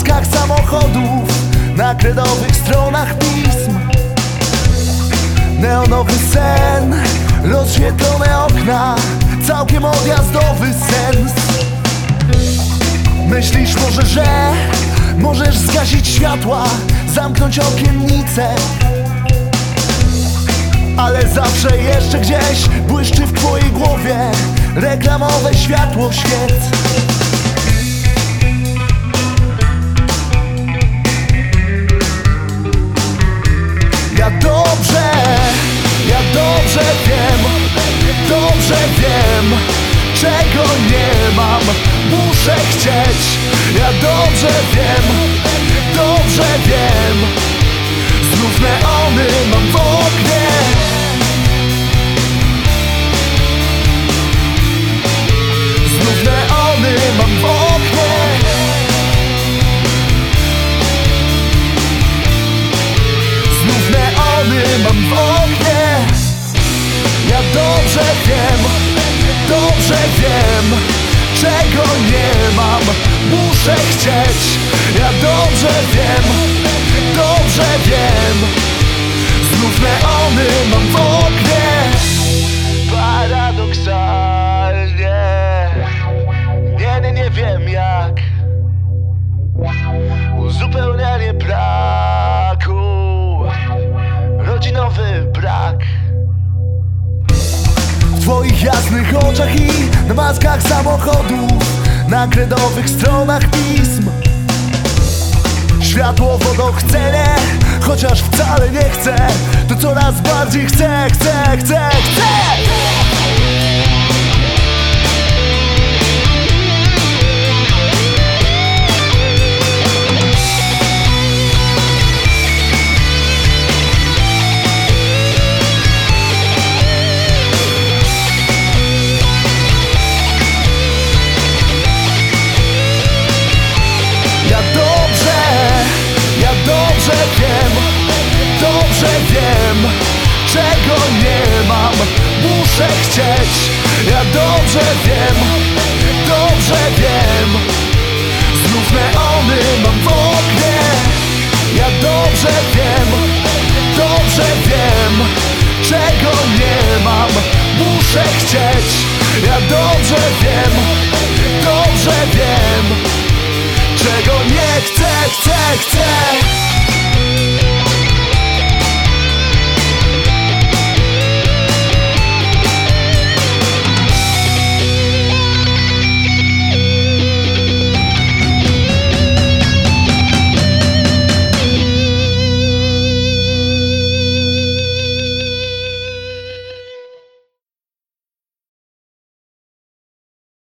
maskach samochodów Na kredowych stronach pism. Neonowy sen, rozświetlone okna Całkiem odjazdowy sens. Myślisz może, że możesz zgasić światła Zamknąć okiennice? Ale zawsze jeszcze gdzieś błyszczy w twojej głowie Reklamowe światło świec chcieć. Ja dobrze wiem, dobrze wiem. Znów neony mam w oknie Znów neony mam w oknie Znów neony mam w oknie Ja dobrze wiem, dobrze wiem Czego nie mam, muszę chcieć Ja dobrze wiem, dobrze wiem. Znów neony mam w oknie. Paradoksalnie. Nie, nie, nie wiem jak. Uzupełnianie braku. Rodzinowy brak. W twoich jasnych oczach i na maskach samochodów Na kredowych stronach pism. Światło wodochcenie Chociaż wcale nie chcę To coraz bardziej chcę, chcę, chcę, chcę muszę chcieć. Ja dobrze wiem, dobrze wiem, znów neony mam w oknie. Ja dobrze wiem, dobrze wiem, czego nie mam, muszę chcieć. Ja dobrze wiem, dobrze wiem.